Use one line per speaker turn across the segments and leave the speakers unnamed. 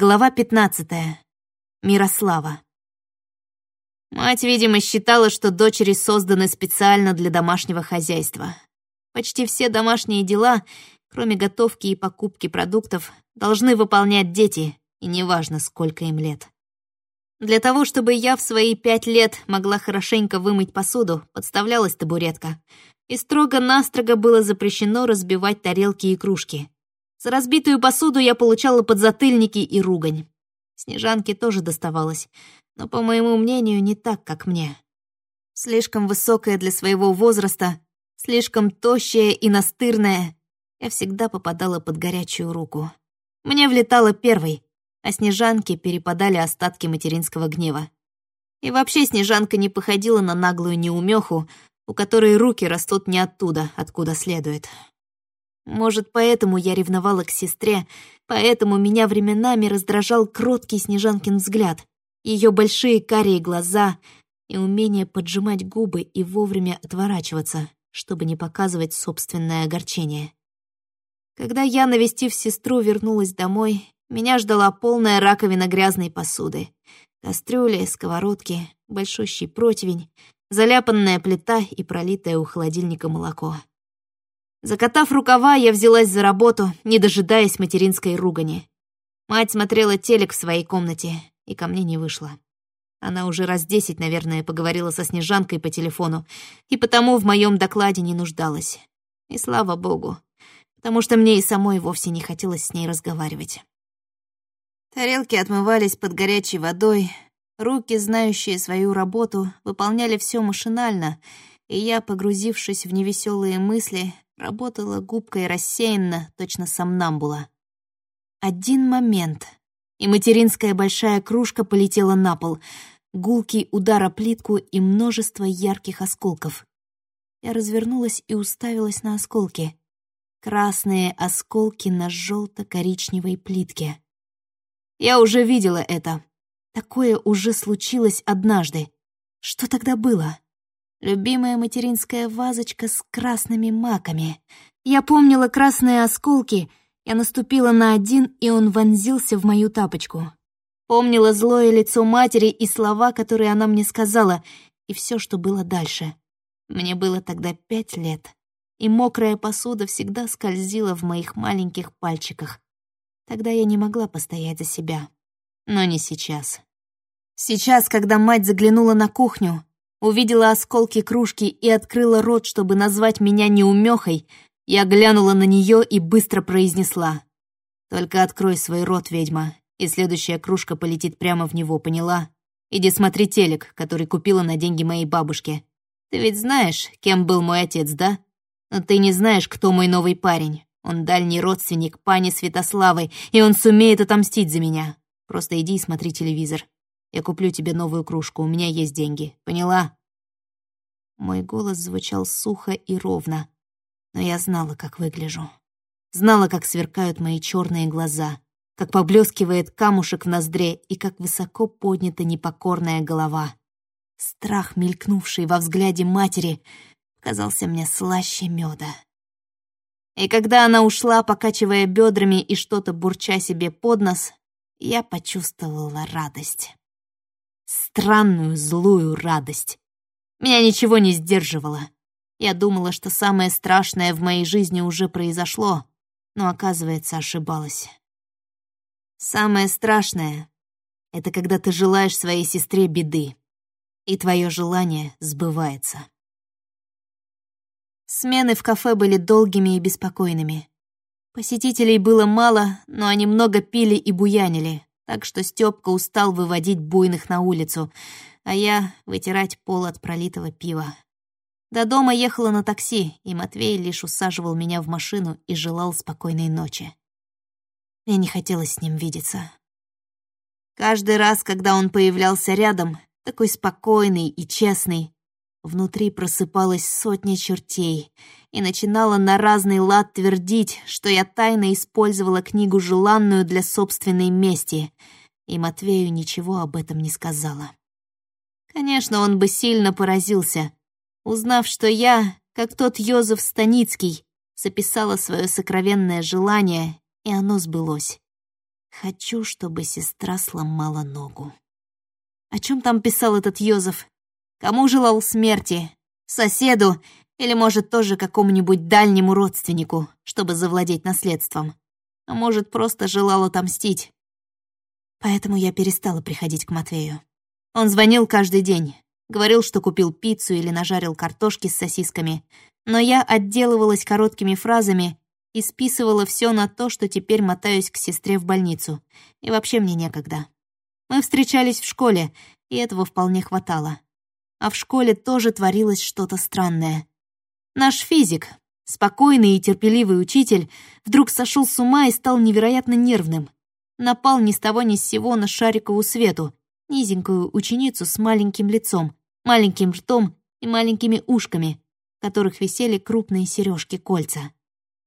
Глава 15. Мирослава. Мать, видимо, считала, что дочери созданы специально для домашнего хозяйства. Почти все домашние дела, кроме готовки и покупки продуктов, должны выполнять дети, и неважно, сколько им лет. Для того, чтобы я в свои пять лет могла хорошенько вымыть посуду, подставлялась табуретка. И строго-настрого было запрещено разбивать тарелки и кружки. За разбитую посуду я получала подзатыльники и ругань. Снежанке тоже доставалось, но, по моему мнению, не так, как мне. Слишком высокая для своего возраста, слишком тощая и настырная, я всегда попадала под горячую руку. Мне влетало первой, а Снежанке перепадали остатки материнского гнева. И вообще Снежанка не походила на наглую неумеху, у которой руки растут не оттуда, откуда следует. Может, поэтому я ревновала к сестре, поэтому меня временами раздражал кроткий Снежанкин взгляд, ее большие карие глаза и умение поджимать губы и вовремя отворачиваться, чтобы не показывать собственное огорчение. Когда я, навестив сестру, вернулась домой, меня ждала полная раковина грязной посуды. Кастрюли, сковородки, большущий противень, заляпанная плита и пролитое у холодильника молоко. Закатав рукава, я взялась за работу, не дожидаясь материнской ругани. Мать смотрела телек в своей комнате и ко мне не вышла. Она уже раз десять, наверное, поговорила со Снежанкой по телефону, и потому в моем докладе не нуждалась. И слава богу, потому что мне и самой вовсе не хотелось с ней разговаривать. Тарелки отмывались под горячей водой, руки, знающие свою работу, выполняли все машинально, и я, погрузившись в невеселые мысли, Работала губкой рассеянно, точно сомнамбула. Один момент, и материнская большая кружка полетела на пол. Гулкий удар о плитку и множество ярких осколков. Я развернулась и уставилась на осколки. Красные осколки на желто-коричневой плитке. Я уже видела это. Такое уже случилось однажды. Что тогда было? Любимая материнская вазочка с красными маками. Я помнила красные осколки. Я наступила на один, и он вонзился в мою тапочку. Помнила злое лицо матери и слова, которые она мне сказала, и все, что было дальше. Мне было тогда пять лет, и мокрая посуда всегда скользила в моих маленьких пальчиках. Тогда я не могла постоять за себя. Но не сейчас. Сейчас, когда мать заглянула на кухню, увидела осколки кружки и открыла рот, чтобы назвать меня неумехой, я глянула на нее и быстро произнесла. «Только открой свой рот, ведьма, и следующая кружка полетит прямо в него, поняла? Иди смотри телек, который купила на деньги моей бабушки. Ты ведь знаешь, кем был мой отец, да? Но ты не знаешь, кто мой новый парень. Он дальний родственник пани Святославы, и он сумеет отомстить за меня. Просто иди и смотри телевизор. Я куплю тебе новую кружку, у меня есть деньги. Поняла?» Мой голос звучал сухо и ровно, но я знала, как выгляжу. Знала, как сверкают мои черные глаза, как поблескивает камушек в ноздре и как высоко поднята непокорная голова. Страх, мелькнувший во взгляде матери, казался мне слаще меда. И когда она ушла, покачивая бедрами и что-то бурча себе под нос, я почувствовала радость странную злую радость. Меня ничего не сдерживало. Я думала, что самое страшное в моей жизни уже произошло, но, оказывается, ошибалась. Самое страшное — это когда ты желаешь своей сестре беды, и твое желание сбывается. Смены в кафе были долгими и беспокойными. Посетителей было мало, но они много пили и буянили, так что Стёпка устал выводить буйных на улицу, а я — вытирать пол от пролитого пива. До дома ехала на такси, и Матвей лишь усаживал меня в машину и желал спокойной ночи. Мне не хотелось с ним видеться. Каждый раз, когда он появлялся рядом, такой спокойный и честный, внутри просыпалась сотня чертей — и начинала на разный лад твердить, что я тайно использовала книгу желанную для собственной мести, и Матвею ничего об этом не сказала. Конечно, он бы сильно поразился, узнав, что я, как тот Йозеф Станицкий, записала свое сокровенное желание, и оно сбылось. Хочу, чтобы сестра сломала ногу. О чем там писал этот Йозеф? Кому желал смерти? Соседу или, может, тоже какому-нибудь дальнему родственнику, чтобы завладеть наследством? А может, просто желал отомстить? Поэтому я перестала приходить к Матвею. Он звонил каждый день, говорил, что купил пиццу или нажарил картошки с сосисками, но я отделывалась короткими фразами и списывала все на то, что теперь мотаюсь к сестре в больницу, и вообще мне некогда. Мы встречались в школе, и этого вполне хватало. А в школе тоже творилось что-то странное. Наш физик, спокойный и терпеливый учитель, вдруг сошел с ума и стал невероятно нервным. Напал ни с того ни с сего на Шарикову Свету, низенькую ученицу с маленьким лицом, маленьким ртом и маленькими ушками, в которых висели крупные сережки-кольца.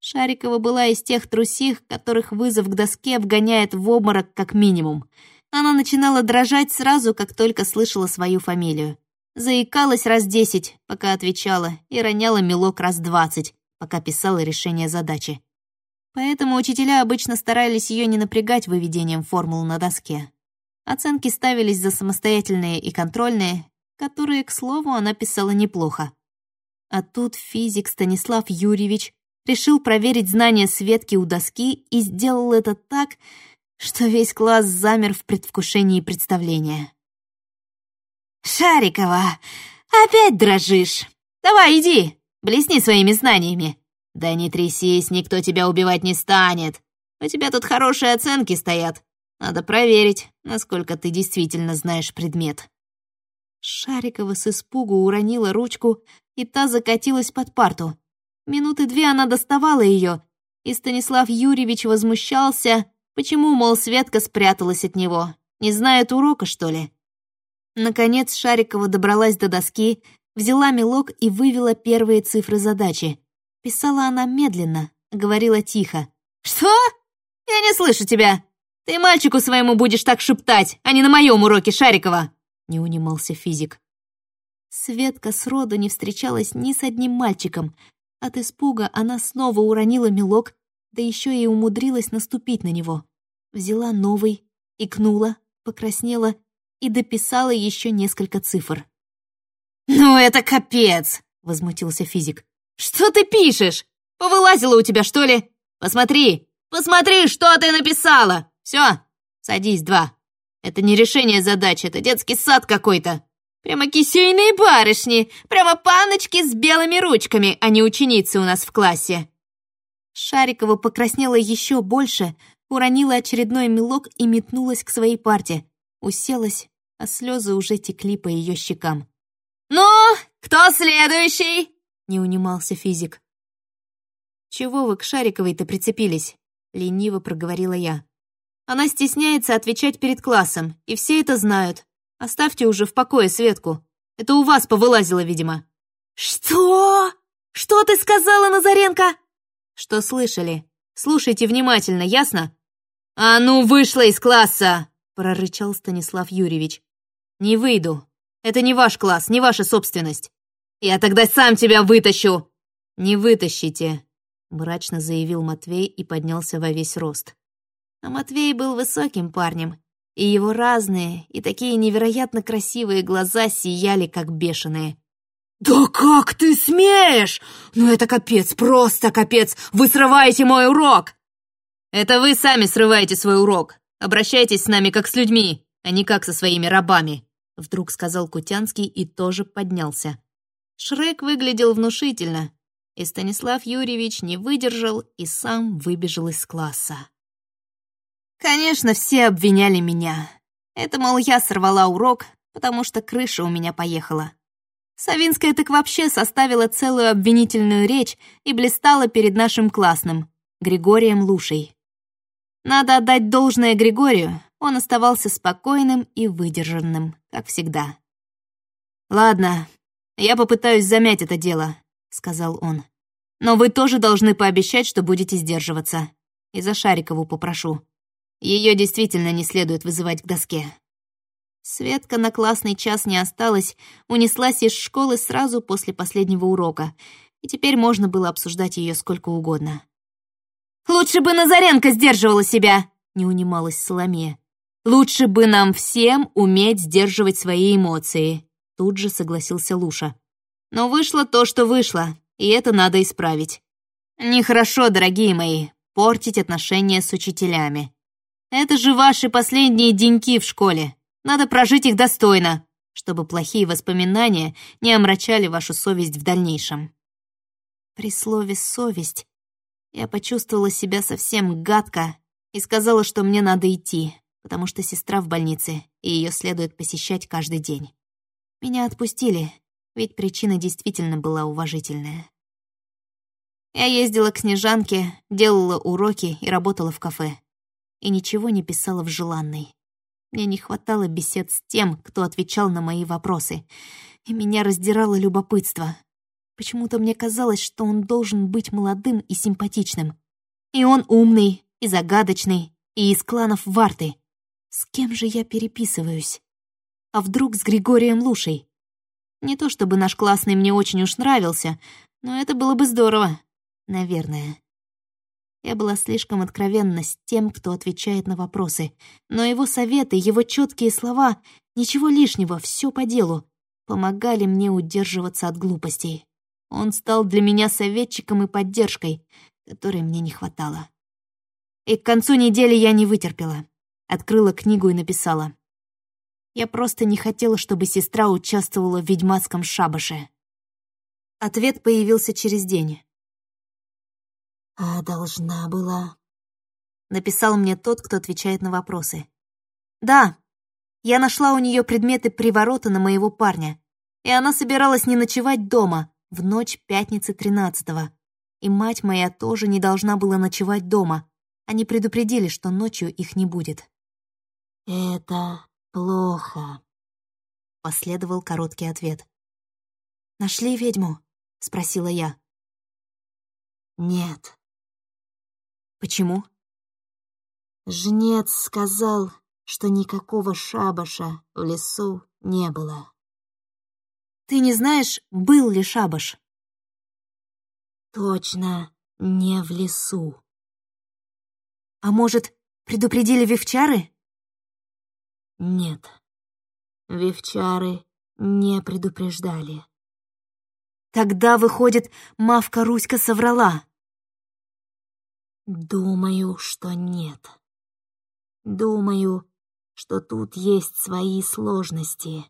Шарикова была из тех трусих, которых вызов к доске вгоняет в обморок как минимум — она начинала дрожать сразу, как только слышала свою фамилию. Заикалась раз десять, пока отвечала, и роняла мелок раз двадцать, пока писала решение задачи. Поэтому учителя обычно старались ее не напрягать выведением формул на доске. Оценки ставились за самостоятельные и контрольные, которые, к слову, она писала неплохо. А тут физик Станислав Юрьевич решил проверить знания Светки у доски и сделал это так, что весь класс замер в предвкушении представления. «Шарикова, опять дрожишь? Давай, иди, блесни своими знаниями. Да не трясись, никто тебя убивать не станет. У тебя тут хорошие оценки стоят. Надо проверить, насколько ты действительно знаешь предмет». Шарикова с испугу уронила ручку, и та закатилась под парту. Минуты две она доставала ее, и Станислав Юрьевич возмущался, Почему, мол, Светка спряталась от него? Не знает урока, что ли? Наконец Шарикова добралась до доски, взяла мелок и вывела первые цифры задачи. Писала она медленно, говорила тихо. «Что? Я не слышу тебя! Ты мальчику своему будешь так шептать, а не на моем уроке, Шарикова!» Не унимался физик. Светка сроду не встречалась ни с одним мальчиком. От испуга она снова уронила мелок, да еще и умудрилась наступить на него. Взяла новый, икнула, покраснела и дописала еще несколько цифр. «Ну это капец!» — возмутился физик. «Что ты пишешь? Повылазила у тебя, что ли? Посмотри, посмотри, что ты написала! Все, садись, два. Это не решение задачи, это детский сад какой-то. Прямо кисейные барышни, прямо паночки с белыми ручками, а не ученицы у нас в классе. Шарикова покраснела еще больше, уронила очередной мелок и метнулась к своей парте. Уселась, а слезы уже текли по ее щекам. «Ну, кто следующий?» — не унимался физик. «Чего вы к Шариковой-то прицепились?» — лениво проговорила я. «Она стесняется отвечать перед классом, и все это знают. Оставьте уже в покое Светку. Это у вас повылазило, видимо». «Что? Что ты сказала, Назаренко?» «Что слышали? Слушайте внимательно, ясно?» «А ну, вышла из класса!» — прорычал Станислав Юрьевич. «Не выйду. Это не ваш класс, не ваша собственность. Я тогда сам тебя вытащу!» «Не вытащите!» — мрачно заявил Матвей и поднялся во весь рост. А Матвей был высоким парнем, и его разные и такие невероятно красивые глаза сияли, как бешеные. «Да как ты смеешь? Ну это капец, просто капец! Вы срываете мой урок!» «Это вы сами срываете свой урок. Обращайтесь с нами как с людьми, а не как со своими рабами», вдруг сказал Кутянский и тоже поднялся. Шрек выглядел внушительно, и Станислав Юрьевич не выдержал и сам выбежал из класса. Конечно, все обвиняли меня. Это, мол, я сорвала урок, потому что крыша у меня поехала. Савинская так вообще составила целую обвинительную речь и блистала перед нашим классным, Григорием Лушей. Надо отдать должное Григорию, он оставался спокойным и выдержанным, как всегда. «Ладно, я попытаюсь замять это дело», — сказал он. «Но вы тоже должны пообещать, что будете сдерживаться. И за Шарикову попрошу. Ее действительно не следует вызывать к доске». Светка на классный час не осталась, унеслась из школы сразу после последнего урока, и теперь можно было обсуждать ее сколько угодно. «Лучше бы Назаренко сдерживала себя!» — не унималась Соломея. «Лучше бы нам всем уметь сдерживать свои эмоции», тут же согласился Луша. «Но вышло то, что вышло, и это надо исправить. Нехорошо, дорогие мои, портить отношения с учителями. Это же ваши последние деньки в школе. Надо прожить их достойно, чтобы плохие воспоминания не омрачали вашу совесть в дальнейшем». При слове «совесть» я почувствовала себя совсем гадко и сказала, что мне надо идти, потому что сестра в больнице, и ее следует посещать каждый день. Меня отпустили, ведь причина действительно была уважительная. Я ездила к Снежанке, делала уроки и работала в кафе. И ничего не писала в желанной. Мне не хватало бесед с тем, кто отвечал на мои вопросы, и меня раздирало любопытство. Почему-то мне казалось, что он должен быть молодым и симпатичным. И он умный, и загадочный, и из кланов Варты. С кем же я переписываюсь? А вдруг с Григорием Лушей? Не то чтобы наш классный мне очень уж нравился, но это было бы здорово. Наверное. Я была слишком откровенна с тем, кто отвечает на вопросы, но его советы, его четкие слова, ничего лишнего, все по делу, помогали мне удерживаться от глупостей. Он стал для меня советчиком и поддержкой, которой мне не хватало. И к концу недели я не вытерпела. Открыла книгу и написала. Я просто не хотела, чтобы сестра участвовала в ведьмацком шабаше. Ответ появился через день.
«А должна была...»
Написал мне тот, кто отвечает на вопросы. «Да, я нашла у нее предметы приворота на моего парня, и она собиралась не ночевать дома, в ночь пятницы 13-го. И мать моя тоже не должна была ночевать дома. Они предупредили, что ночью их не будет.
«Это плохо», —
последовал короткий ответ. «Нашли ведьму?» — спросила я.
«Нет».
«Почему?»
Жнец сказал, что никакого шабаша в лесу не было.
Ты не знаешь, был ли шабаш?
Точно не в лесу.
А может, предупредили вивчары?
Нет, вивчары не предупреждали.
Тогда, выходит, Мавка Руська соврала.
Думаю, что нет. Думаю, что тут есть свои сложности.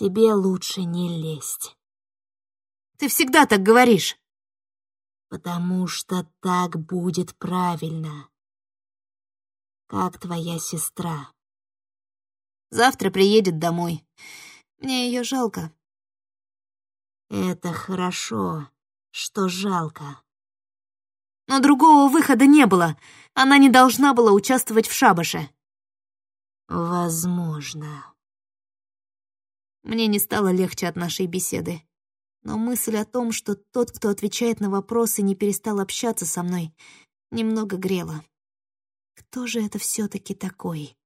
Тебе лучше не лезть.
Ты всегда так говоришь.
Потому что так будет правильно. Как твоя сестра?
Завтра приедет домой. Мне ее жалко.
Это хорошо, что жалко.
Но другого выхода не было. Она не должна была участвовать в шабаше.
Возможно.
Мне не стало легче от нашей беседы. Но мысль о том, что тот, кто отвечает на вопросы, не перестал общаться со мной, немного грела. Кто же это все таки такой?